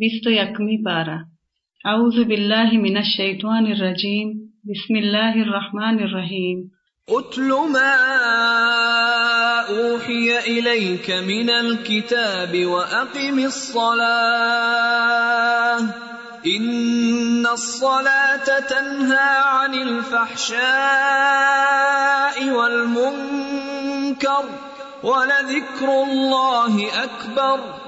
بيستو يكمي بارا أعوذ بالله من الشیطان الرجیم بسم الله الرحمن الرحیم أتل ما اوحی الیک من الكتاب وأقم الصلاة إن الصلاة تنهى عن الفحشاء والمنكر ولذكر الله أكبر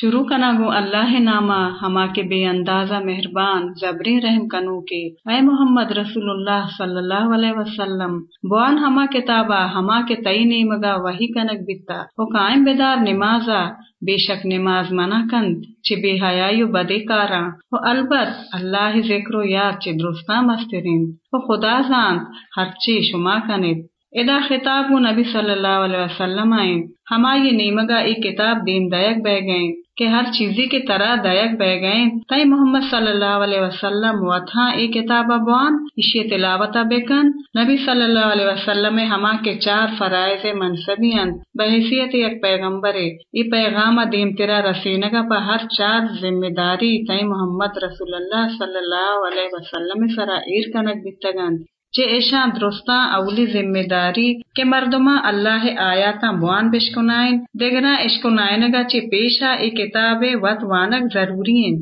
شروع کنا گو اللہ نامہ ہما کے بے اندازہ مہربان زبری رحم کنو کے۔ اے محمد رسول اللہ صلی اللہ علیہ وسلم، بوان ہما کتابا ہما کے تئی نیمگا وہی کنک بیتا۔ او قائم بیدار نمازا، بے شک نماز منع کند چھ بے حیائی و بدے کارا۔ و البت اللہ ذکر و یاد چھ درستا مسترین۔ و خدا زانت ہر چی شما کنید۔ ادا خطاب و نبی صلی اللہ علیہ وسلم آئیں۔ ہما یہ نیمگا ای کتاب دین دائک بہ گئیں کہ ہر چیزی کی طرح دائک بہ گئیں۔ تئی محمد صلی اللہ علیہ وسلم و تھا ای کتاب ابوان، اشی تلاوت بکن نبی صلی اللہ علیہ وسلم ہما کے چار فرائض منصبی بحیثیت ایک پیغمبر، ای پیغام دیم تیرا رسینگا پا ہر چار ذمہ داری تئی محمد رسول اللہ صلی اللہ علیہ وسلم سرا ایر کنک بیتگند چه ایشاں درستاں اولی ذمہ داری کے مردما اللہ آیاتاں بوان بشکنائن دیگنا اشکنائنگا چے پیشا ای کتاب وط وانک ضروری ہیں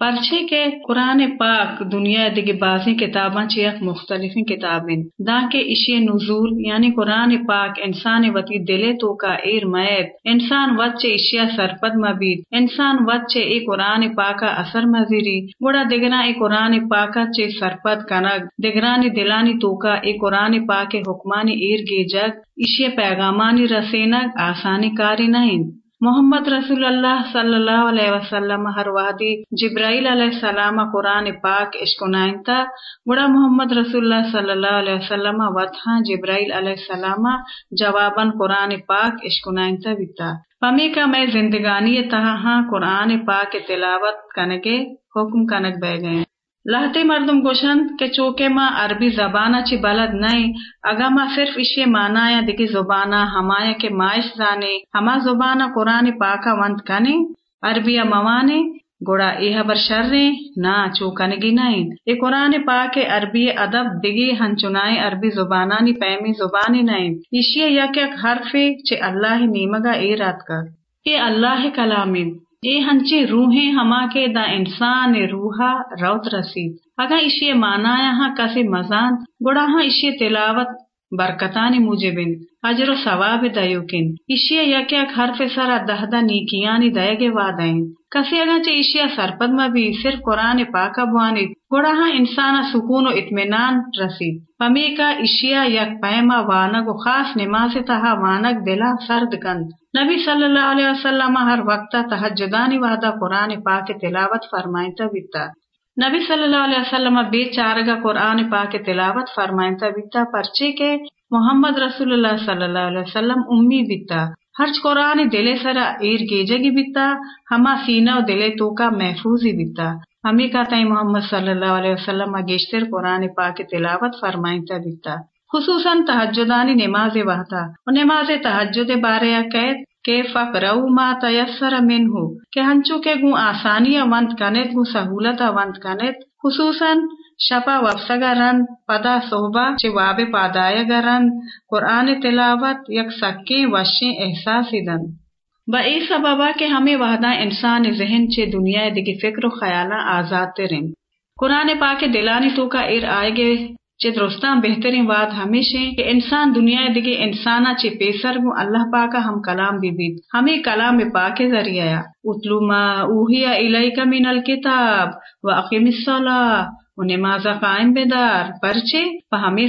پرچے کے قرآن پاک دنیا دگی بازی کتاباں چیخ مختلف کتابیں دا کے اشی نزول یعنی قرآن پاک انسان وتی دلے تو کا ایر میت۔ انسان وت اشیا سرپد مبید۔ انسان وت چے ای قرآن پاکا اثر مزیری۔ گوڑا دگنا ای قرآن پاکا چے سرپد کنگ۔ دگرانی دلانی تو کا ای قرآن پاک حکمانی ایر گی جگ اشی پیغامانی رسینگ آسانی کاری نہیں محمد رسول اللہ صلی اللہ علیہ وسلم، ہر وادی جبرائیل علیہ السلام، قرآن پاک اشکنائنتا بڑا محمد رسول اللہ صلی اللہ علیہ وسلم وطہاں جبرائیل علیہ السلام، جواباً قرآن پاک اشکنائنتا بیتا پمی کا میں زندگانی تہا ہاں قرآن پاک تلاوت کنگے، حکم کنگ بہ گئے۔ لہتے مردم گوشند کہ چوکے ماں عربی زبانہ چی بلد نہیں اگا ماں صرف اشے مانا یا دکی زبانہ ہمایا کے مائش زانے، ہما زبانہ قرآن پاکا وند کنے، عربی موانے، گوڑا یہ بر شرے، نا چوکنگی نہیں اے قرآن پاک عربی ادب دگی ہنچنائے عربی زبانانی پیمی زبانی نہیں اشیے یک یک حرف چے اللہ نیمگا اے رات کر۔ اے اللہ کلامی۔ جی یہ ہنچے جی، روحیں ہما کے دا انسان، روحا، روت رسید۔ اگا اشی مانا ہاں کسی مزان، گڑا ہاں اشی تلاوت برکتانی موجبن، اجر و ثواب دیوکن۔ اشی یک یک حرف سرا دہدا نیکیانی دیگے وادائیں کسی اگا چے اشیا سرپد مبی صرف قرآن پاکا بوانید گوڑا ہاں انسانا سکون و اطمینان رسید۔ پمی کا اشیا یک پیما وانگ و خاص نماز تہا وانگ دلا سرد کند۔ نبی صلی اللہ علیہ وسلم ہر وقت تحجدانی وحدہ قرآن پاک تلاوت فرمائنتا بیتا نبی صلی اللہ علیہ وسلم بے چارگا قرآن پاک تلاوت فرمائنتا بیتا پرچے کے محمد رسول اللہ صلی اللہ علیہ وسلم امی بیتا۔ ہرچ قرآن دلے سرا ایر گیجگی بیتا، ہما سینہ و دلے تو کا محفوظی بیتا۔ ہمیں کا تئی محمد صلی اللہ علیہ وسلم گیشتر قرآن پاک تلاوت فرمائنتا بیتا۔ خصوصاً تحجدانی نماز وحدہ۔ و نماز تحجد بارے قید کے فقرو ما تیسر من ہو کہ ہنچو کے گو آسانی ونت کنت گو سہولت ونت کنت خصوصاً شپا وفسگا رند پدا صحبہ چے واب پادائے رند قرآن تلاوت یک سکے وشیں احساسی دن. با ای سببا کہ ہمیں وحدہ انسان ذہن چے دنیا دگی فکر و خیالہ آزاد ترین. قرآن پاک دلانی تو کا ایر آئے گے چه درستان بہترین بات ہمیشہ کہ انسان دنیا دگے انسانا چه پیسر گو اللہ پاکا ہم کلام بھی بید۔ ہمیں کلام پاک ذریعہ اتلو ما اوہیا الیک من الکتاب و الصلاة۔ و نماز قائم بیدار پرچے پا ہمیں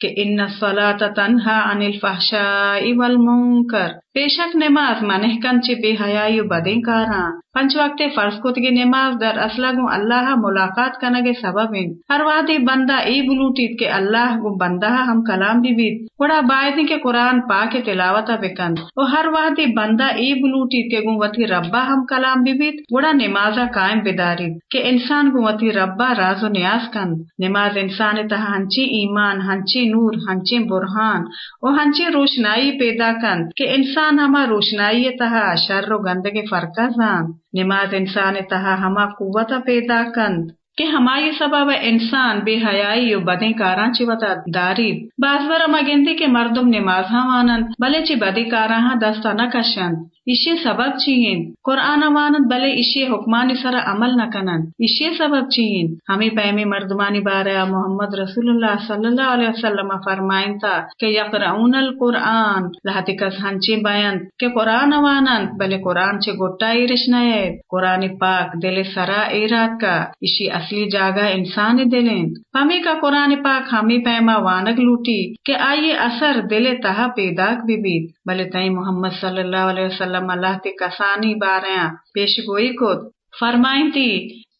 کہ ان الصلاة تنہا عن الفحشاء والمنکر پیشک نماز منہ کن چے بے حیائی بدیں کاراں پنچ وقت فرض کتگی نماز در اصلا گو اللہ ملاقات کنگے سبب ہیں ہر وادی بندہ ای بلوٹیت کہ اللہ گو بندہ ہم کلام بھی بیت بڑا باعث کہ قرآن پاک تلاوتا بکن و ہر وادی بندہ ای بلوٹیت کہ گو وتی ربا ہم کلام بھی بیت بڑا نمازا قائم بداری کہ انسان گو وتی ربا راز و نیاز کن نماز انسان تہ ہنچی ایمان ہنچی نور ہنچی برہان و ہنچی روشنائی پیدا کن کہ انسان ہما روشنائی تہا شر و گندگی فرقہ زان نماز انسان تہا ہما قوت پیدا کند کہ ہمائی سبب انسان بے حیائی و بدیں کاراں چی وطا دارید بعض برا مگندی کے مردم نماز ہاں وانند بلے چی بدی کاراں ہاں دستا نہ کشند اشی سبب چیئن قرآن وانند بلے اشی حکمانی سر عمل نہ کنن اشی سبب چیئن ہمیں پیمی مردمانی بارے محمد رسول اللہ صلی اللہ علیہ وسلم فرمائن تھا کہ یقرؤون القرآن لہتی کس ہنچی بیان کہ قرآن وانند بلے قرآن چے گٹا ایرش نیت قرآن پاک دل سرا ایرات کا اشی اصلی جاگا انسان دلیں ہمیں کا قرآن پاک ہمیں پیما وانگ لوٹی کہ آئیے اثر دل تہا پیداک بھی بیت بلے تئی محمد صلی اللہ علیہ وسلم اللہ تی کسانی باریاں پیش گوئی کو فرمائیں تھی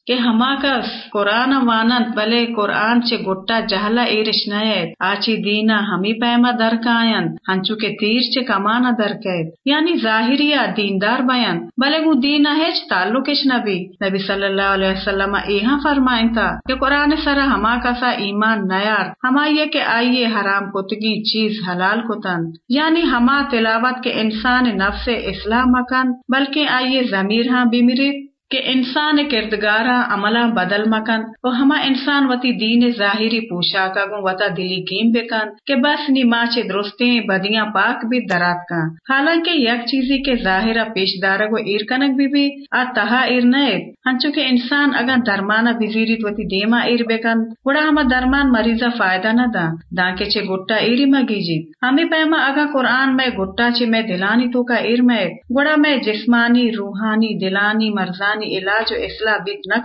کہ ہما کس قرآن وانند بلے قرآن چے گٹا جہلا ایرش نیت آچی دینا ہمی پیما درکائن ہنچو کے تیر چے کمانا درکیت یعنی ظاہریا دیندار بیان۔ بلے گو دینا ہیچ تعلقش نبی نبی صلی اللہ علیہ وسلم ایہاں فرمائن تھا کہ قرآن سرا ہما کسا ایمان نیار ہما یہ کہ آئیے حرام کتگی چیز حلال کتن۔ یعنی ہما تلاوت کے انسان نفس اسلام مکن، بلکہ آئیے ضمیر ہاں بیمریت کہ انسان کردگارا عملہ بدل مکن، و ہما انسان وتی دین ظاہری پوشاکا گو وتا دلی کیم بکن، کہ بس نی ماچے درستیں بدیاں پاک بھی درات کن۔ حالانکہ یک چیزی کے ظاہرہ پیش دارا گو ایر کنک بھی بھی، آ تہا ایر نیت۔ ہنچو کہ انسان اگر درمانا بزیریت وتی دیما ایر بکن گوڑا ہما درمان مریضا فائدہ نہ دا دانکے چے گٹا ایری مگی جی ہمیں پیما اگا قرآن میں گٹا چے میں دلانی تو کا ایر میں گوڑا میں جسمانی، روحانی، دلانی، مرزانی علاج و اصلاح بیت نہ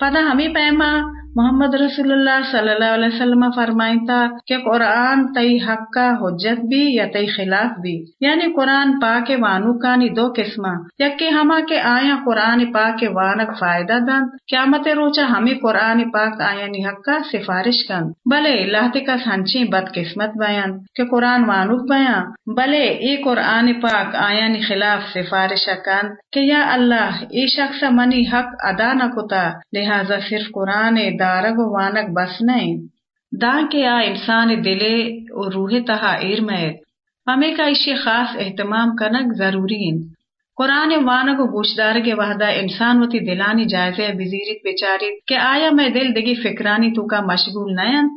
کن پدا ہمیں پیما محمد رسول اللہ صلی اللہ علیہ وسلم فرمائیں تھا کہ قرآن تئی حق کا حجت بھی یا تئی خلاف بھی یعنی قرآن پاک وانو کانی دو قسم یکی ہما کے آیا قرآن پاک وانک فائدہ دن قیامت روچا ہمیں قرآن پاک آیا نی حق کا سفارش کن بلے اللہ کا سنچی بد قسمت بیان کہ قرآن وانوک بیان بلے ای قرآن پاک آیا نی خلاف سفارش کن کہ یا اللہ ای شخص منی حق ادا نہ کتا لہذا صرف قرآن دارگ و وانگ بس نہیں۔ دا کے آ انسان دلے و روح تہا ارمیت ہمیں کا اشی خاص اہتمام کنک ضروری قرآن وانگ و گوشدار کے وحدہ انسان وتی دلانی جائزے بزیرت بیچاری کہ آیا میں دل دگی فکرانی تو کا مشغول نہیں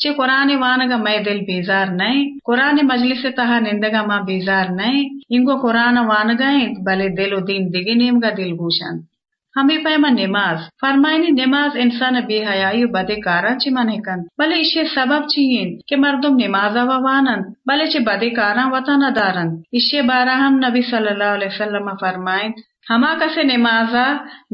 چے قرآن وانگا میں دل بیزار نہیں قرآن مجلس تہا نندگا ماں بیزار نہیں انگو قرآن وانگا بلے دل و دین دگی نیم گا دل گوشن ہمیں پیما نماز فرمائنی نماز انسان بے حیائی و بدے کارا چی منہ کن بلے اسے سبب چیئن کہ مردم نمازا ووانن بلے چی بدے کارا وطن دارن دارند اسے بارہ ہم نبی صلی اللہ علیہ وسلم فرمائن ہما کسے نمازا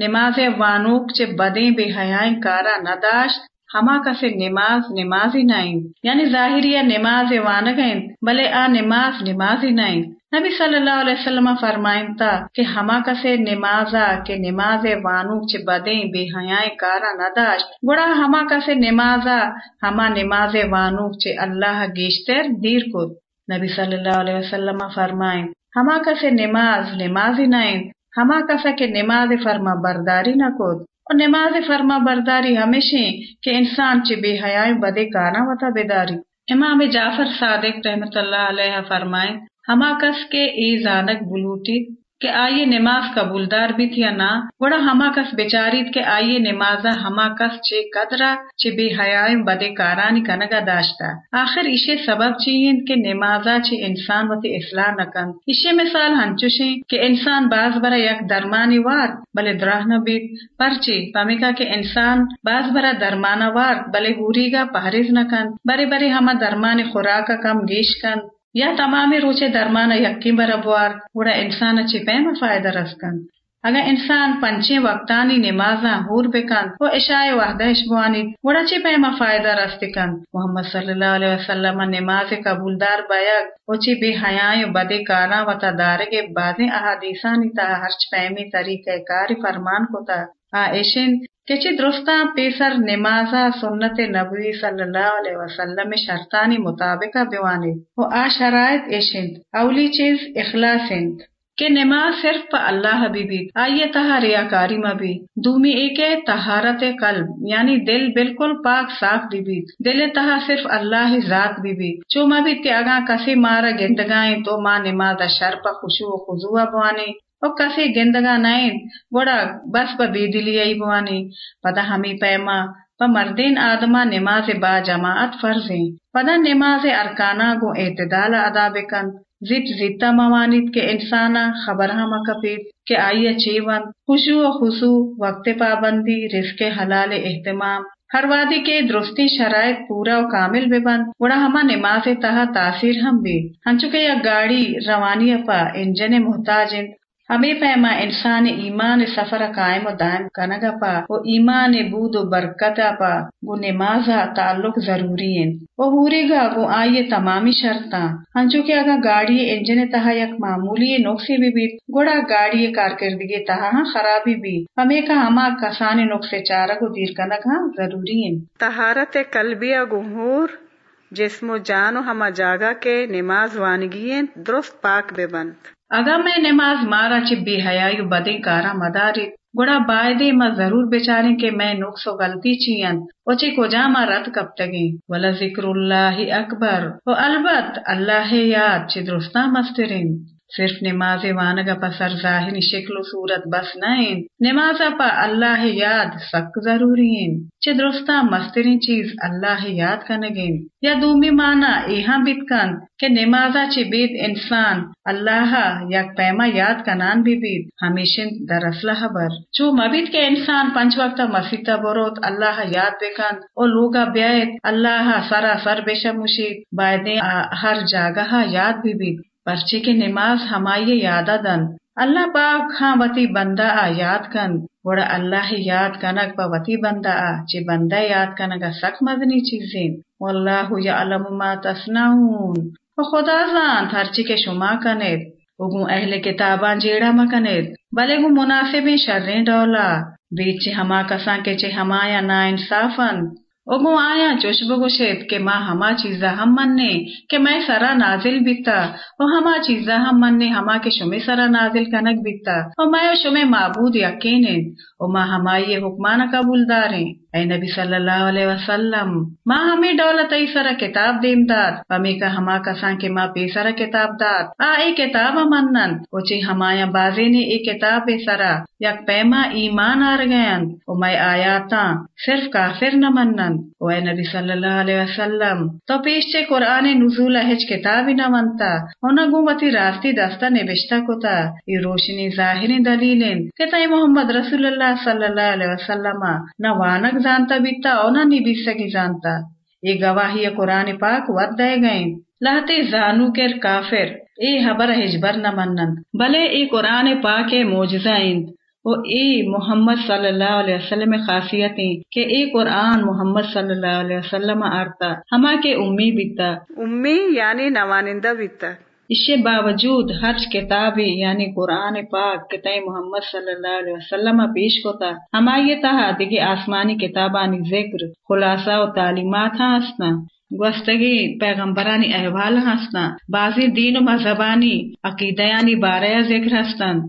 نماز وانوک چے بدیں بے حیائیں کارا نداشت ہما کسے نماز نمازی نائن یعنی ظاہریہ نماز وانگین بلے آ نماز نمازی نائن نبی صلی اللہ علیہ وسلم فرمائن تا کہ ہما کسے نمازا کہ نماز وانو چ بدیں بے حیائیں کارا نداشت گڑا ہما کسے نمازا، ہما نماز وانو چ اللہ گیشتر دیر کو نبی صلی اللہ علیہ وسلم فرمائن ہما کسے نماز نمازی نائن ہما کسا کہ نماز فرما برداری نہ کو اور نماز فرما برداری ہمیشہ کہ انسان چی بے حیائی بدے کانا وتا بیداری۔ امام جعفر صادق رحمت اللہ علیہ فرمائیں ہما کس کے ای زانک بلوٹی کہ آئیے نماز قبولدار بھی تھی نہ بڑا ہما کس بیچاریت کے آئیے نمازا ہما کس چے قدرہ چے بے حیائیں بدے کارانی کنگا داشتا۔ آخر اسے سبب چیئیں کہ نمازا چے انسان وتی اصلاح نکن اسے مثال ہنچوشیں کہ انسان باز برا یک درمانی وار بلے درہ نبیت پرچے پمیکا کہ انسان باز برا درمانا وار بلے ہوری گا پہرز نکن بڑے بڑے ہما درمان خوراک کم گیش کن۔ یا تمامی روچے درمان یکی برابوار وڑا انسان چی پیم فائدہ رسکن اگر انسان پنچے وقتانی نمازاں ہور بکن وہ عشاء وحدش بوانی گوڑا چی پیما فائدہ رستکن۔ محمد صلی اللہ علیہ وسلم نماز قبول دار بیگ وہ چی بے حیاں بدے کاراں وتا دارگے بازیں احادیثانی تا ہرچ پیمی طریقہ کاری فرمان کو تا آ ایشن کچی درستا پیسر نمازا سنت نبوی صلی اللہ علیہ وسلم شرطانی مطابق بیوانی و آ شرائط ایشند اولی چیز اخلاصند کہ نماز صرف پا اللہ حبیبی آئیے تہا ریاکاری مبی دومی ایک ہے تہارت قلب یعنی دل بالکل پاک صاف بھی بھی دل تہا صرف اللہ ذات بھی بھی چو مبی تی اگاں کسی مارا گندگائیں تو ماں نماز شر پا خوشو و خضوع بوانی او کسی گندگا نائن گوڑا بس پا بیدلی ای بوانی پدا ہمی پیما پا مردین آدما نماز با جماعت فرزیں پدا نماز ارکانا گو اعتدال ادا بکن زیتا موانید کے انسانا خبر ہم کپید کہ آئیے چیون خوشو و خصو وقت پابندی رزق حلال اہتمام ہر وادی کے درستی شرائط پورا و کامل بے بند بڑا ہما نماز تہا تاثیر ہم بھی ہنچکے یا گاڑی روانی پا انجن محتاج ہمیں پیما انسان ایمان سفر قائم و دائم کنگا پا وہ ایمان بود و برکت پا وہ نمازا تعلق ضروری ہیں وہ ہوری گا وہ آئیے تمامی شرطاں ہنچو کہ اگر گاڑی انجن تہا یک معمولی نقصی بھی بھی گوڑا گاڑی کارکردگی تہا ہاں خرابی بھی ہمیں کا ہما کسان نقصے چارہ کو دیر کنگ ہاں ضروری ہیں تہارت قلبیہ گہور جسم و جان و ہما جاگا کے نماز وانگی درست پاک بے بند۔ اگر میں نماز مارا چبی حیا حیائی بدے کارا مداری۔ گڑا بائدے ما ضرور بیچاریں کہ میں نقص و غلطی چین او چی کو جاما رت کب تگیں ولا ذکر اللہ اکبر۔ و البت اللہ یاد چی درستہ مسترین۔ صرف نماز وانگا پا سر ظاہری شکل و صورت بس نہیں نماز پا اللہ یاد سک ضروری ہیں چھ درستا مسترین چیز اللہ یاد کنگین یا دومی مانا ایہاں بیت کن کہ نمازا چھ بیت انسان اللہ یک پیما یاد کنان بھی بیت ہمیشن در اصلہ خبر۔ چو مبیت کے انسان پنچ وقت مسیطہ بروت اللہ یاد بکن او لوگا بیت اللہ سرا سر بیشا مشید بائدیں ہر جاگہ یاد بھی بیت پرچے کے نماز ہمائی یادا دن اللہ پاک ہاں وتی بندہ آ یاد کن۔ بڑا اللہ یاد کنگ پا وتی بندہ آ۔ چی بندہ یاد کنگا سک مدنی چیزیں۔ واللہ یعلم ما تصنعون۔ و خدا زان ہرچی کے شما کنید۔ اگو اہل کتابان جیڑا مکنید بلے گو مناسب شرین ڈولا۔ بیچ ہما کسان کے چے ہمایا نا انصافن اگو آیا چوش بگوشید کہ ماں ہما چیزا ہم مننے، کہ میں سرا نازل بیتا و ہما چیزا ہم مننے، ہما کے شمی سرا نازل کنک بیتا و میں شمی معبود یقینیں و ماں ہما یہ حکمانا قبول داریں۔ اے نبی صلی اللہ علیہ وسلم ماں ہمیں دولت ای سرا کتاب دیم داد؟ ہمیں کا ہما کسان کے ماں پی سرا کتاب داد۔ آ، ای کتاب منن و چی ہمایا بازی نے ای کتاب سرا یک پیما ایمان آر گئن و میں آیاتا صرف کافر نہ منن و اے نبی صلی اللہ علیہ وسلم، تو پیش چے قرآن نزول ہج کتاب نہ منتا۔ ہونا گومتی راستی دستا نبشتا کتا۔ ای روشنی ظاہری دلیلن کہ تای محمد رسول اللہ صلی اللہ علیہ وسلم نہ وانک جانتا بیتا او نہ نبی سکی جانتا یہ گواہی قرآن پاک ود دے گئیں لہتے زانو کر کافر اے حبر ہجبر نہ منن بلے اے قرآن پاک موجزہ اند و اے محمد صلی اللہ علیہ وسلم خاصیتیں کہ اے قرآن محمد صلی اللہ علیہ وسلم آرتا ہما کے امی بیتا امی یعنی نوانندہ بیتا اس کے باوجود ہر کتاب یعنی قرآن پاک کتائی محمد صلی اللہ علیہ وسلم پیش ہوتا ہما یہ تہا دیگه آسمانی کتابانی ذکر، خلاصہ و تعلیمات ہسنا گوستگی پیغمبرانی احوال ہسنا بعضی دین و مذہبانی عقیدیانی بارے ذکر ہستن۔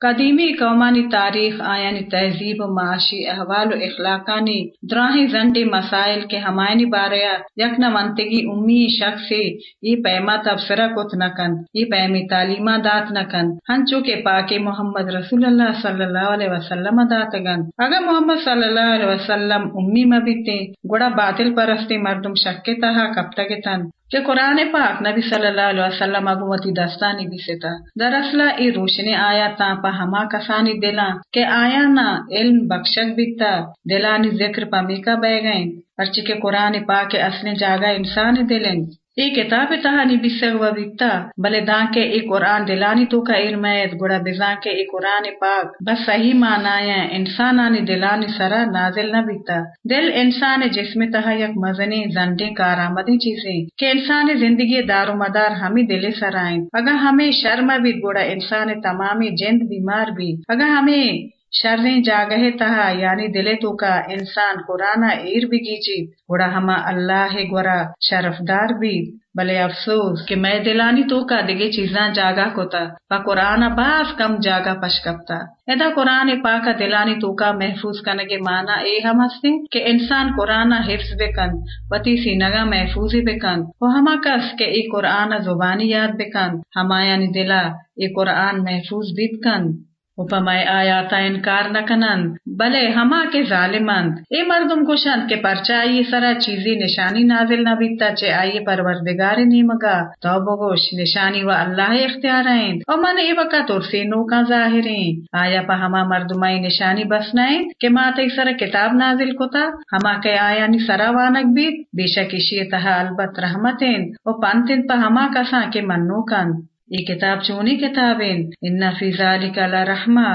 قدیمی قومانی تاریخ، آیانی تہذیب و معاشی احوال و اخلاقانی دراہی زنڈی مسائل کے ہمائنی باریا یکنا منتگی امی شخص ای پیما تبصرہ کت نکن ای پیمی تعلیمہ دات نکن ہنچو کے پاک محمد رسول اللہ صلی اللہ علیہ وسلم داتگن اگر محمد صلی اللہ علیہ وسلم امی مبیتے گڑا باطل پرستی مردم شک تہا کب تگتن کہ قرآن پاک نبی صلی اللہ علیہ وسلم اگوتی دستانی بھی ستا دراصل ای روشنی آیا تا پا ہما کسانی دلا کہ آیا نا علم بخشک بیتا، دلانی ذکر پا میکا بے گئیں پرچی کے قرآن پاک اصل جاگا انسانی دلیں ای کتاب تہانی بسگ و بیتا بلے دان کے ای قرآن دلانی تو کا ارمید گڑا بزان کے ای قرآن پاک بس صحیح معنی انسانانی دلانی سرا نازل نہ بیتا دل انسان جسم تہا یک مزنی زنڈی کارآمدی چیزیں کہ انسان زندگی دار و مدار ہمیں دل سرائیں اگر ہمیں شرم بھی گوڑا انسان تمامی جند بیمار بھی اگر ہمیں شریں جاگہ تہا یعنی دلے تو کا انسان قرآن ایر بھی گیچی گوڑا ہما اللہ گورا شرفدار بھی بلے افسوس کہ میں دلانی تو کا دگے چیزاں جاگا کوتا با قرآن باز کم جاگا پشکپتا ادا قرآن پاکا دلانی تو کا محفوظ کنگے مانا اے ہم ہستے کہ انسان قرآن حفظ بکن وتی سینگا محفوظی بکن وہ ہما کس کہ اے قرآن زبانی یاد بکن ہمایانی دلا اے قرآن محفوظ بیت کن اپمائے آیاتا انکار نہ بلے ہما کے ظالمند اے مردم کوشند کے پرچا آئیے سرا چیزی نشانی نازل نہ بیتا چے آئیے پروردگار نیمگا تو بگوش نشانی و اللہ اختیار ہیں اور من اے وقت ترسی نو کا ظاہریں آیا پا ہما مردمائی نشانی بسنائیں کہ ماتے سر کتاب نازل کتا ہما کے آیا نی سرا وانک بیت بے شک تہا البت رحمتیں اور پانتن پا ہما کساں کے منو کن یہ کتاب چونی کتابیں ان فی ذالک لرحمہ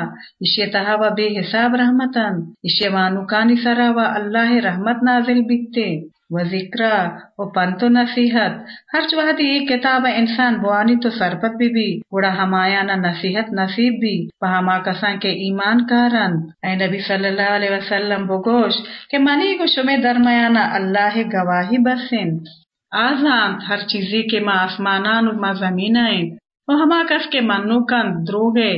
اشی تہا و بے حساب رحمتن اشی وانوکانی سرا و اللہ رحمت نازل بیتے۔ و ذکرہ و پنتو نصیحت۔ ہر چوہدی ایک کتاب انسان بوانی تو سرپت بھی بھی گوڑا ہمایانا نصیحت نصیب بھی پہما کسان کے ایمان کارن۔ اے نبی صلی اللہ علیہ وسلم بگوش کہ منی کو شمع درمیانا اللہ گواہی بسن۔ آزان ہر چیزی کے ما آسمانان و ما زمینائیں و ہما کس کے منو کن دروگے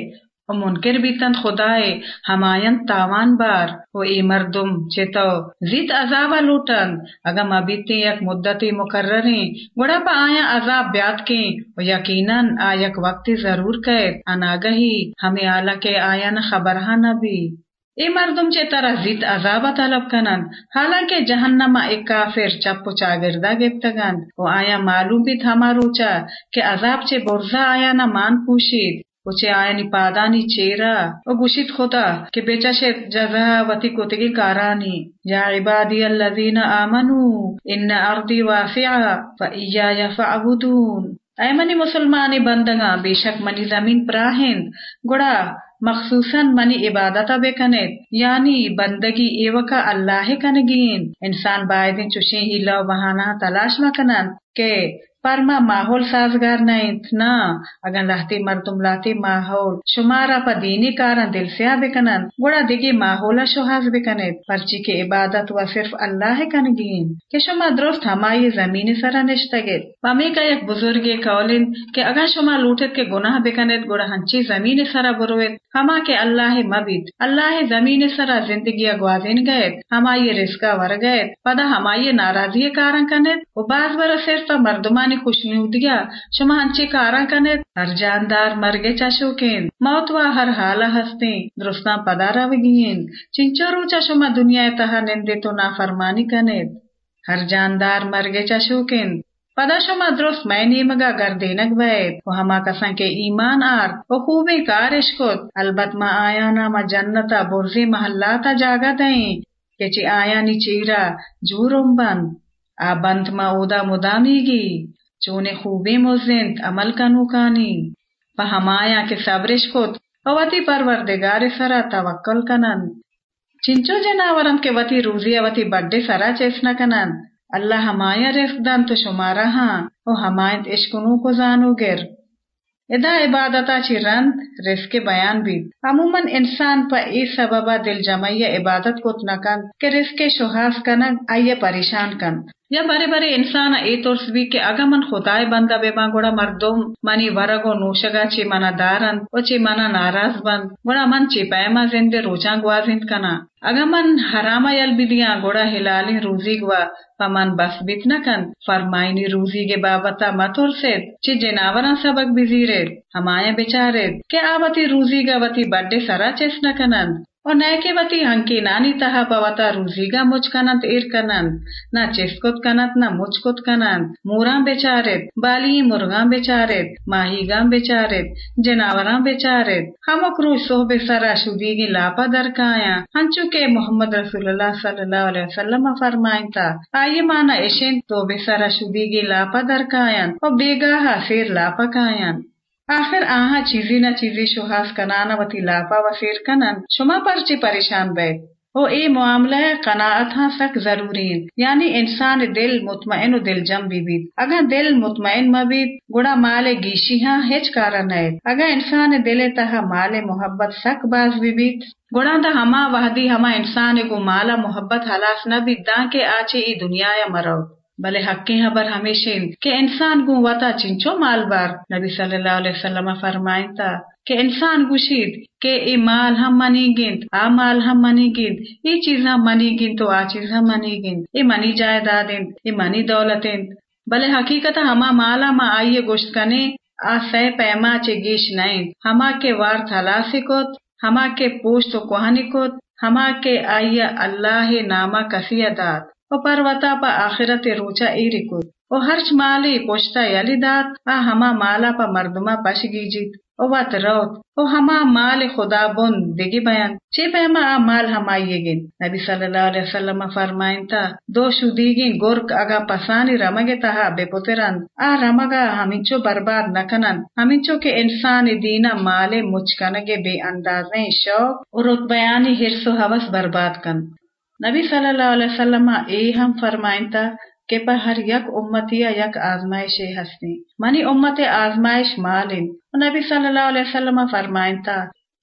و منکر بھی تن خدائے ہمائن تاوان بار، و ای مردم چتو زیت عذاب لوٹن اگا مبیتی یک مدتی مقرریں گڑا پا آیا عذاب بیاد کیں، و یقیناً آیک وقتی ضرور کہت اناگہی ہمیں آلہ کے آیا نہ خبرہ نہ بھی۔ اے مردم چے طرح زیت عذاب طلب کنن حالانکہ جہنم ایک کافر چپ چاگردہ گپتگن و آیا معلوم بھی تھما روچا کہ عذاب چے برزا آیا نہ مان پوشید؟ وچے آیا نی پادانی چیرا و گوشید خدا کہ بیچا شد جزا وتی کتگی کارانی. یا عبادی الذین آمنو، ان ارضی واسعا فا ایایا فعبدون. اے منی مسلمانی بندگاں بے شک منی زمین پراہند گڑا مخصوصاً منی عبادت کنت یعنی بندگی ایوکا اللہ کنگین. انسان بائدین چوشیں ہی لو بہانا تلاش مکنن کہ پرما ماحول سازگار نہیں نا اگر لہتی مردم لاتی ماحول شمارا پا دینی کارا دل سیا بکنن گوڑا دیگی ماحولا شوہاز بکنید پرچی کے عبادت و صرف اللہ کنگین کہ شما درست ہمائی زمین سرا نشتگید وامی کا یک بزرگی کولن کہ اگر شما لوٹت کے گناہ بکنید گوڑا ہنچی زمین سرا بروید ہما کے اللہ مبید اللہ زمین سرا زندگی گوازین گئید ہمائی رزقا ور گئید پدا ہمائی ناراضی کارا کنید و بعض برا صرف مردمان خوش دیا شما ہنچے کارا کنے ہر جاندار مرگے چاشوکین موت و ہر حالا ہستیں درستان پدارا وگین چنچو روچا شما دنیا تہا نندے تو نافرمانی کنید۔ ہر جاندار مرگے چاشوکین پدا شما درست میں نیمگا گردینک بیت و ہما کسان کے ایمان آر و خوبی کارش کت۔ البت ما آیانا ما جنتا برزی محلاتا جاگا دیں۔ کہ چی آیانی چیرا جورم بند۔ آ بند ما اودا مدامی گی۔ چونے خوبی مزنت عمل کنو کانی. پا ہمایا کے صبرش کت و وتی پروردگار سرا توکل کنن. چنچو جناورم کے وتی روزی وتی بڑے سرا چیسنا کنن. اللہ ہمایا رزق دن تو شمارا ہاں و ہمایت عشقنو کو زانو گر. ادا عبادتا چی رند، رزق بیان بھی عموماً انسان پا ای سببا دل جمعی عبادت کت نکن کہ رزق شہاس کنن آئیے پریشان کن یا بڑے بڑے انسان اے ترس بھی کہ اگا من خدای بندہ بے ما گوڑا مردم منی ورگو نوشگا چی منا دارن و چی منا ناراض بند، گوڑا من چی پیما زندے روچان گوازند کنا۔ اگا من حراما یل بیدیاں، گوڑا ہلالی روزی گوا پمن بس بیت نکن۔ فرمائنی روزی کے بابتا متور سے چی جناوران سبق بزیرے ہمایا بچارے کہ آواتی روزی گا وتی بڑے سرا چیس نکنن اور نئے کے وتی ہنکی نانی تہا پوتا روزی گا مچ کنند ایر کنند نہ چسکت کنند نہ مچ کت کنند موراں بیچارت بالی مرغاں بیچارت ماہی گاں بیچارت جناوراں بیچارت ہم روز صحب سرا شدیگی لاپا درکایا ہنچو کے محمد رسول اللہ صلی اللہ علیہ وسلم فرمائیں تا آئیے مانا ایشین تو بے سرا شدیگی لاپا درکایا اور بیگاہا سیر لاپا کایا آخر آہا چیزی نہ چیزی شوہاس کنانا وتی لاپا وسیر کنن شما پرچی پریشان بیت او اے معاملہ قناعت ہاں سک ضروری یعنی انسان دل مطمئن و دل جم بھی بیت۔ اگر دل مطمئن مبید گڑا مال گیشی ہاں ہچ کارا نیت اگر انسان دل تہا مال محبت سک باز بھی بیت۔ گڑا دا ہما وحدی ہما انسان کو مالا محبت حلاس نہ بھی دان کے آچے ای دنیا یا مرو۔ بلے حقی حبر ہمیشہ کہ انسان گو وطا چنچو مال بار۔ نبی صلی اللہ علیہ وسلم فرمائیں تا کہ انسان گوشید کہ ای مال ہم منی گنت آ مال ہم منی گنت ای چیز ہم منی گنت تو آ چیز ہم منی گنت ای منی جائیداد ای منی دولت بلے حقیقت ہما مالا ما آئیے گوشت کنے، آ سہ پیما چے گیش نہیں ہما کے وار تھلاسی کت، ہما کے پوشت و کوہنی کت، ہما کے آئیے اللہ نامہ کسی داد۔ و پروتا پا آخرت روچا ایری کود و ہرچ مالی پوشتا یلی دات آ ہما مالا پا مردما پش گیجیت او وات روت او ہما مال خدا بند دگی بیان چی پیما آ مال ہمائی گین نبی صلی اللہ علیہ وسلم فرمائن تا دو شدیگی گرک اگا پسانی رمگے تہا نبی صلی اللہ علیہ وسلم اے ہم فرمائن تا کہ پا ہر یک امتیا یک آزمائش ہستی منی امت آزمائش مالن نبی صلی اللہ علیہ وسلم فرمائن تا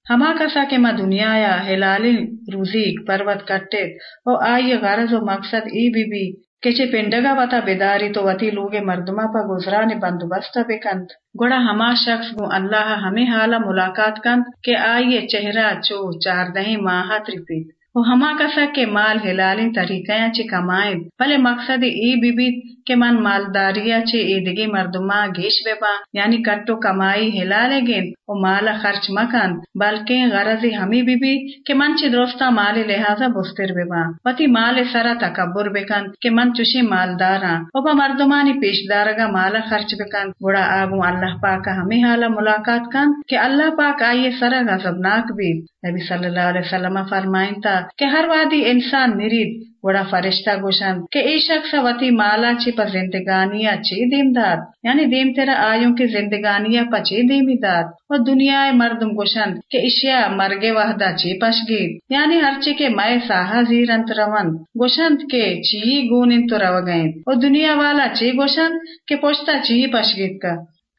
ہما کسا کے ما دنیا یا ہلال روزی پروت کٹے او آئی غرض و مقصد ای بی بی کہ پنڈگا وطا بیداری تو وتی لوگ مردما پا گزران بندوبست بکند گوڑا ہما شخص گو اللہ ہمیں حالا ملاقات کند کہ آئیے چہرہ چو چار دہیں ماہ ترپیت وہ ہما کسا کے مال ہلالیں طریقہ چی کمائیں بھلے مقصد ای بی بی کہ من مالداریا چی ایدگی مردما گیش بے یعنی کٹو کمائی ہلالے گین و مالا خرچ مکن بلکہ غرضی ہمی بی بی کہ من چی درستا مال لہذا بستر بے با وتی مال سرا تکبر بکن کہ من چوشی مالدارا و با مردمانی پیش دارگا مالا خرچ بکن گوڑا آگو اللہ پاکا ہمی حالا ملاقات کن کہ اللہ پاک آئیے سرا غضبناک بھی نبی صلی اللہ علیہ وسلم فرمائیں تا کہ ہر وادی انسان مرید بڑا فرشتہ گوشن کہ ای شخص وتی مالا چی پا زندگانیا چی دیم داد؟ یعنی دیم تیرا آیوں کی زندگانیا پا چی دیمی داد؟ و دنیا مردم گوشن کہ اشیا مرگے وحدہ چی پش گید؟ یعنی ہر چی کے مائے ساہا زیرنت رون گوشند کے چی گونن تو رو گئیں و دنیا والا چی گوشند کہ پوچھتا چی پش گید کا؟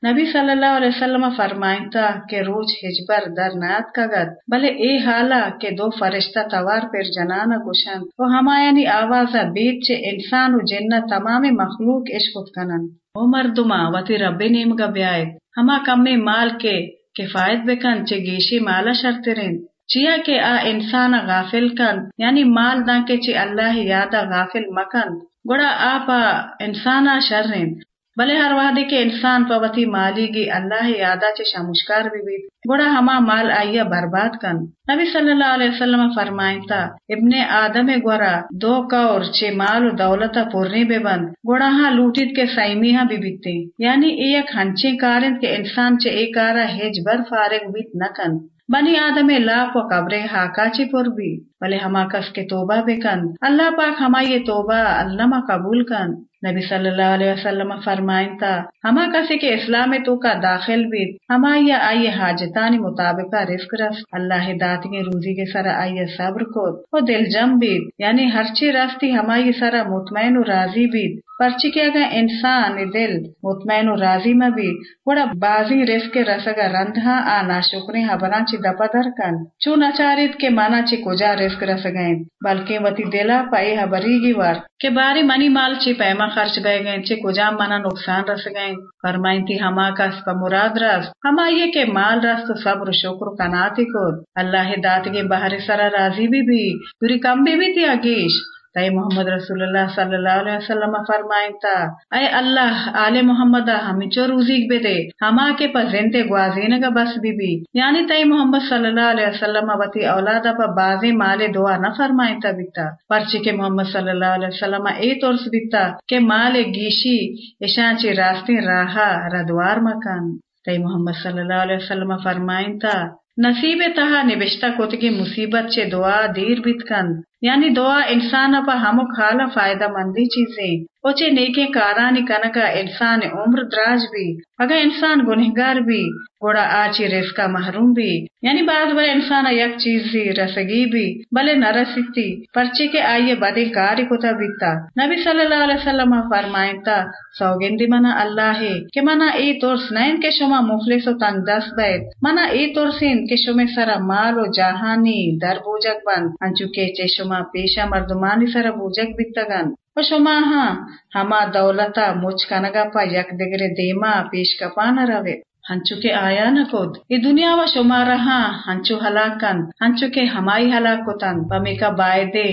نبی صلی اللہ علیہ وسلم فرمائیں تا کہ روز ہجبر در نات کگد، بلے اے حالا کہ دو فرشتہ توار پر جنانا گوشن و ہمایانی آوازا بیت چے انسان و جنہ تمام مخلوق عشق کنن او مردما وتی رب نیمگا بیائے ہما کم مال کے کفایت بکن چے گیشی مالا شرطرین۔ چیا کہ آ انسان غافل کن یعنی مال دان کے چے اللہ یادا غافل مکن۔ گوڑا آپا انسانا شررین۔ بلے ہر وحدے کے انسان پوتی مالی گی، اللہ یادا چے شامشکار بھی بیت۔ گوڑا ہما مال آئیا برباد کن۔ نبی صلی اللہ علیہ وسلم فرمائیں تا، ابن آدم گورا دو کور چے مال و دولتا پورنی بے بند۔ گوڑا ہاں لوٹید کے سائمی ہاں بھی بیتے۔ یعنی ایک ہنچے کارند کے انسان چے ایک آرہ ہیج بر فارغ بیت نکن بنی آدم لاکھ و قبر ہاکا چی پور بھی بلے ہما کس کے توبہ بے کن اللہ پاک ہما یہ توبہ اللہ قبول کن نبی صلی اللہ علیہ وسلم فرمائیں تا ہما کسی کے اسلام تو کا داخل بھی ہما یا آئیے حاجتانی مطابق رزق رس اللہ دات کے روزی کے سرا آئیے صبر کو وہ دل جم بھی یعنی ہر چی راستی ہمائی سرا مطمئن و راضی بھی پرچی کے اگر انسان، دل، مطمئن و راضی میں بھی۔ بڑا بازی رس کے رزق رسگا رندھا ہاں، آنا شکری حبران ہاں، چی دپا در کن چون نچارید کے مانا چی کجا رزق رس گئیں بلکہ وتی دلا پائی ہاں، حبری گی وار۔ کہ باری منی مال چی پیما خرچ گئے گئے چے کجا منا نقصان رس گئے فرمائیں تھی ہما کا پا مراد رس ہما یہ کہ مال رس تو صبر شکر کناتی کو اللہ دات کے باہر سرا راضی بھی بھی۔ دوری کم بھی بھی تھی اگیش تئی محمد رسول اللہ صلی اللہ علیہ وسلم فرمائیں تا اے اللہ آل محمد ہمیں چو روزیک بے دے ہما کے پا زندے گوازین کا بس بی بی یعنی تئی محمد صلی اللہ علیہ وسلم وتی اولادا پا بازی مال دعا نہ فرمائیں تا بیتا پرچی کے محمد صلی اللہ علیہ وسلم اے طورس بیتا کہ مال گیشی اشان چی راستی راہا ردوار مکان تئی محمد صلی اللہ علیہ وسلم فرمائیں تا نصیب تہا نبشتہ کتگی مصیبت چے دعا دیر بیت کن یعنی دعا انسان پا ہمو کھالا فائدہ مندی چیزیں۔ اوچے نیکے کارانی کنکا انسان عمر دراج بھی اگر انسان گنہگار بھی گوڑا آچی رزقا محروم بھی۔ یعنی بعض بار انسان یک چیز رسگی بھی، بلے نہ رسیتی، پرچے کے آئیے بدے کاری کتا بیتا۔ نبی صلی اللہ علیہ وسلم فرمائیں تا سوگندی منا اللہ ہے کہ منا ای طور سنین کے شما مفلس و تنگ دست بیت۔ منا ای طور کے شما سرا مال و جہانی در بوجک بند۔ انچو کے چے شما پیشا مردمانی سر بوجک بیتگن و شما ها ہما دولتا مچ کنگا پا یک دگر دیما پیش کپان روید ہنچو کے آیا نہ کود ای دنیا و شما رہا ہنچو ہلاکن ہنچو کے ہمائی ہلاکتن بمی کا بائے دے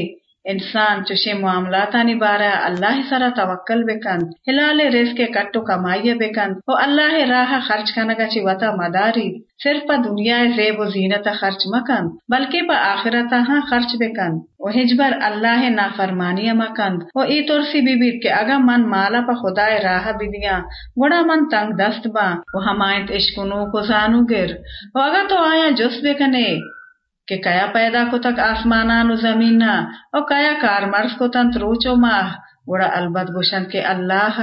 انسان چوشے معاملاتانی بارا اللہ سرا توکل بکن، ہلال رزق کے کٹو کمائیے بکن، او اللہ راہ خرچ کنگا چی وطا مداری، صرف پا دنیا زیب و زینت خرچ مکن، بلکہ پا آخرت ہاں خرچ بکن۔ او ہجبر اللہ نافرمانی مکن۔ او ای ترسی بی بیت کہ اگا من مالا پا خدای راہ بدیا گوڑا من تنگ دست با، او ہمائنت عشقنو کو زانو گر۔ او اگا تو آیا جس بکنے کہ کیا پیدا کو تک آسمانان و زمین اور کیا کار مرض کو تن تروچو ماہ؟ وڑا البت گوشن کے اللہ،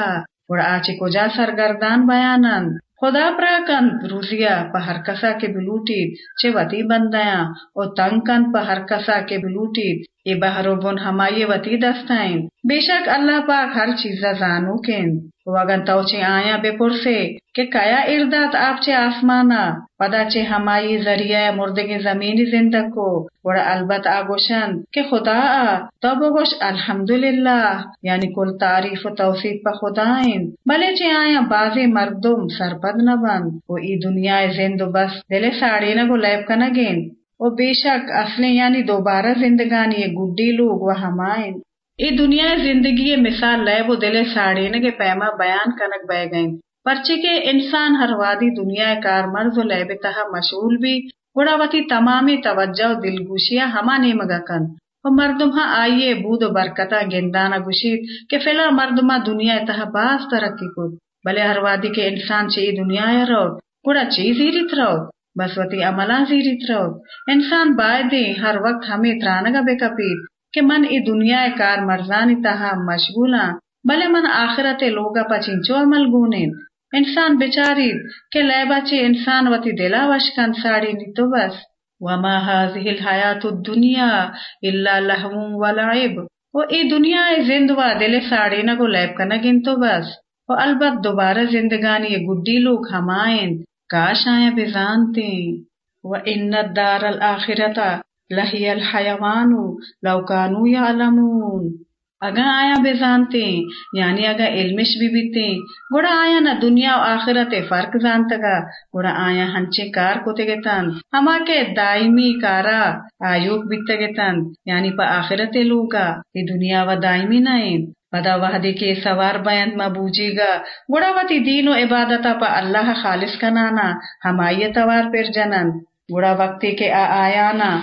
وڑا آچی کو جا سرگردان بیانن؟ خدا پراکن روزیا پا ہر کسا کے بلوٹی، چے وطی بندیاں؟ او تنگ کن ہر کسا کے بلوٹی اے بہرو بن ہمائی وطی دستائیں۔ بے شک اللہ پاک ہر چیزا زانو کن وگن توچے آیا بے پرسے کہ کیا اردات آپ چے آسمانا؟ پدا چے ہمائی ذریعہ مردگی زمینی زندگ کو۔ وڑا البت آگوشن کہ خدا آ، تو بگوش الحمدللہ۔ یعنی کل تعریف و توصیف پا خدائن بلے چے آیا بازی مردم سرپد نہ بند۔ وہ ای دنیا زند و بس دل ساڑی نگو لیب کنگین وہ بے شک اصلیں یعنی دوبارہ زندگانی گڈی لوگ وہ ہمائن ای دنیا زندگی مثال لے وہ دل ساڑی نگے پیما بیان کنک بہ گئیں۔ پرچے کے انسان ہر وادی دنیا کار مرض و لے تہا مشغول بھی۔ گڑا وتی تمامی توجہ و دلگوشیاں ہما نیمگا کن۔ و مردم ہاں آئیے بود و برکتا گندانا گشید کہ فلا مردمہ دنیا تہا باز ترقی کود بلے ہر وادی کے انسان چی دنیا رو گڑا چیز ہیریت رو بس وتی عملہ زیریت رو انسان بائدے ہر وقت ہمیں ترانگا بے کپید کہ من ای دنیا کار مرزانی تہا مشغولاں بلے من آخرت لوگا پچنچو عمل گونین انسان بچارید کہ لیبا چے انسان وتی دلا وشکن ساڑی نی تو بس وما هذه الحیات الدنیا الا لهو ولعب و ای دنیا ای زندوا دل ساڑی نہ کو لیب کنا گن تو بس و البت دوبارہ زندگانی گڈی لوگ ہمائیں کاش آیا بزانتے و ان الدار الاخرتا لہی الحیوان لو کانو یعلمون۔ اگا آیا بے جانتے یعنی اگا علمش بھی بیتے گوڑا آیا نہ دنیا و آخرت فرق جانتگا گوڑا آیا ہنچے کار کو تگتن ہما کے دائمی کارا آیوک بیتگتن یعنی پا آخرت لوگا یہ دنیا و دائمی نائن پدا وحدی کے سوار بیند مبوجی گا گوڑا واتی دین و عبادتا پا اللہ خالص کنانا ہمائی توار پر جنن۔ گوڑا وقتی کے آ آیانا۔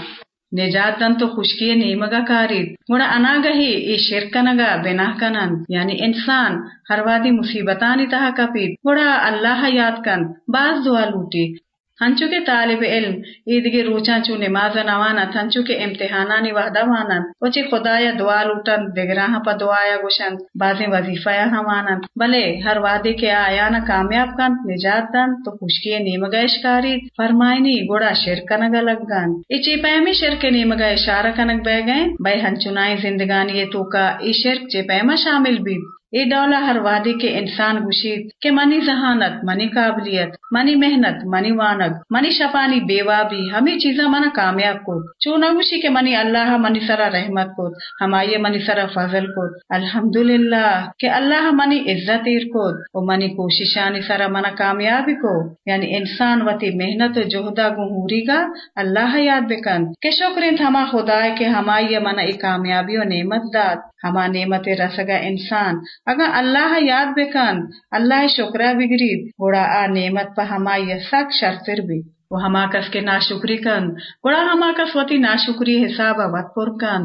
نجات دن تو خشکی نیمگا کارید۔ گوڑا اناگہی ای شرکنگا بنا کنن۔ یعنی انسان، ہر وادی مصیبتانی تہا کپید۔ گوڑا اللہ یاد کن باز دعا لوٹی۔ ہنچو کے طالب علم عید کے روچا چو نماز نوانا ہنچو کے امتحانانی وحدہ وانن وچی خدایا دعا لوٹن دگراہ پا دعایا گوشن بازیں وظیفہ ہمانن بلے ہر وعدے کے آیا نہ کامیاب کن نجات دن تو خوشکی نیمگا اشکاری فرمائنی گوڑا شرکنگا لگن اچی پیمی شرک نیمگا اشارہ کنگ بے گئے بے ہنچنائی زندگانی تو کا ای شرک چے پیما شامل بھی ای ڈولا ہر وادی کے انسان گشید کہ منی ذہانت، منی قابلیت، منی محنت، منی وانگ، منی شپانی بیوابی، ہمیں چیزاں منا کامیاب کو چون گوشی کہ منی اللہ، منی سرا رحمت کو ہمائی منی سرا فضل کو الحمد للہ کہ اللہ منی عزت ایر کو و منی کوششانی سرا منا کامیابی کو یعنی انسان وتی محنت و جہدا گوری گا اللہ یاد بکن کہ شکر ہما خدا کہ ہمائی منا ای کامیابی و نعمت داد۔ ہما نعمت رسگا انسان۔ اگر اللہ یاد بکن، اللہ شکرا بگرید گوڑا آ نعمت پا ہما سک شرطر بھی وہ ہما کس کے ناشکری کن گوڑا ہما کس وتی ناشکری حساب وط پر کن۔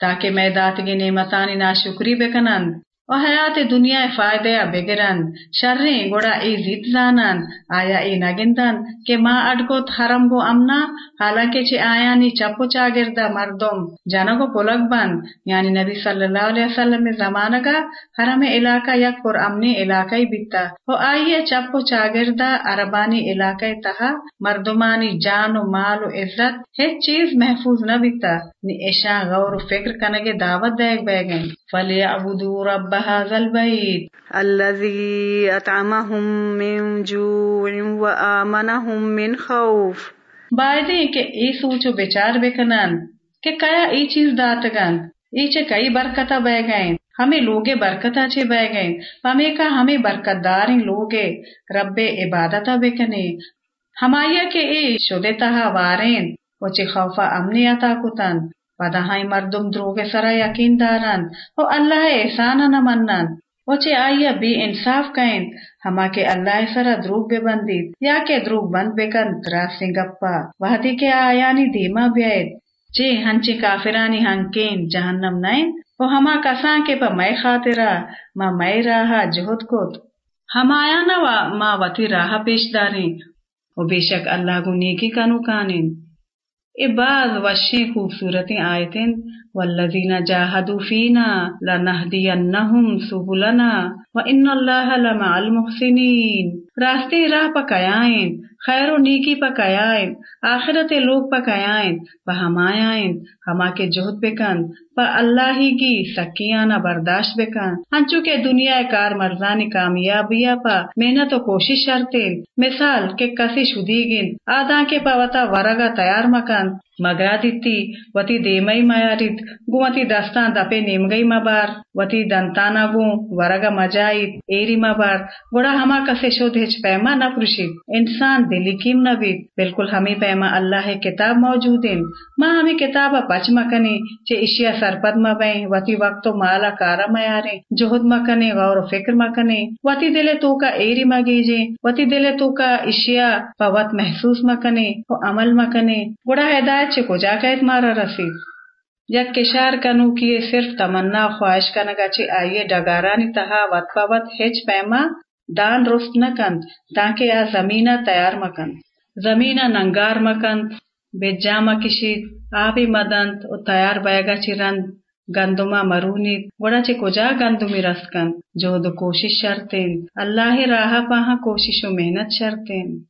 تاکہ میں داتگی نعمتانی ناشکری بکنن۔ و حیات دنیا فائدہ بگرن شریں گوڑا ای زید زانن آیا ای نگندن کہ ماں اڈگوت حرم گو امنا حالانکہ چے آیانی چپو چاگردہ مردم جنگو پلگ بند یعنی نبی صلی اللہ علیہ وسلم زمانہ کا حرم علاقہ یک پر امنی علاقہ بیتا و آئیے چپو چاگردہ عربانی علاقہ تہا مردمانی جان و مال و عزت ہیچ چیز محفوظ نہ بیتا نی ایشان غور و فکر کنگے دعوت دے بے گئیں فَلْيَعْبُدُوا رَبَّ هذا البيت. الذي أطعمهم من جوع وآمنهم من خوف. بائدے کہ ای سوچو بیچار بکنن کہ کیا ای چیز داتگن؟ ای چے کئی برکتہ بے گئیں؟ ہمیں لوگے برکتہ چھے بے گئیں؟ ہمیں کا ہمیں برکت داریں لوگے رب عبادتہ بکنے۔ ہمایا کہ اے شدے تہا وارین وچے خوفا امنی عطا کتن۔ پدہائی مردم دروگ سرا یقین دارن او اللہ احسان نہ منن وچے آئیا بے انصاف کہیں ہما کے اللہ سرا دروگ بے بندید یا کہ دروگ بند بے کن تراسی گپا وحدی کے آیانی دیما بیائید چے ہنچی کافرانی ہنکین جہنم نائن وہ ہما کسان کے پا میں خاطرہ ما میں راہا جہد کت ہم آیا نوا ما وتی راہ پیش داریں و بے شک اللہ کو نیکی کنو کانین اے بعض وشیں خوبصورتیں آیتیں والذین جاہدوا فینا لنہدینہم سبلنا وان اللہ لمع المحسنین۔ راستے راہ پکایائیں، خیر و نیکی پکایائیں، آخرت لوگ پکایائیں ہمایائیں ہما کے جہد بکن پا اللہ ہی گی سکیانا برداشت بکن ہنچو کے دنیا کار مرزانی کامیابیا پا محنت و کوشش شرطیں مثال کے کسی شدی گن، آدھا کے پاوتا ورگا تیار مکن۔ مگرا دیتی وتی دیمئی میارت گو وتی دستان دپے نیمگئی مبار۔ وتی دنتانا گو ورگا مجائت ایری مبار۔ گوڑا ہما کسے شد ہچ پیما نہ پرشید۔ انسان دلی کیم نہ بیت بالکل ہمیں پیما اللہ کتاب موجود ماں ہمیں کتاب پچ مکنے چے اشیا سرپد مبیں وتی وقت و مالا کارا میارے جہد مکنے غور و فکر مکنے وتی دلے تو کا ایری مگیجے وتی دلے تو کا اشیا پوت محسوس مکنے و عمل مکنے گوڑا ہدایت چے کجا کہت مارا رسید یک کشار کنو کیے صرف تمنا خواہش کنگا چے آئیے ڈگارانی تہا وط پوت ہچ پیما دان رست نہ نکند تاکہ آ زمینہ تیار مکند زمینہ ننگار مکند بیجا مکشید آبی مدند و تیار بیگا چی رند گندما مرونید وڑا چی کجا گندمی رست کند جو دو کوشش شرطین اللہ راہ پاہا کوشش و محنت شرطین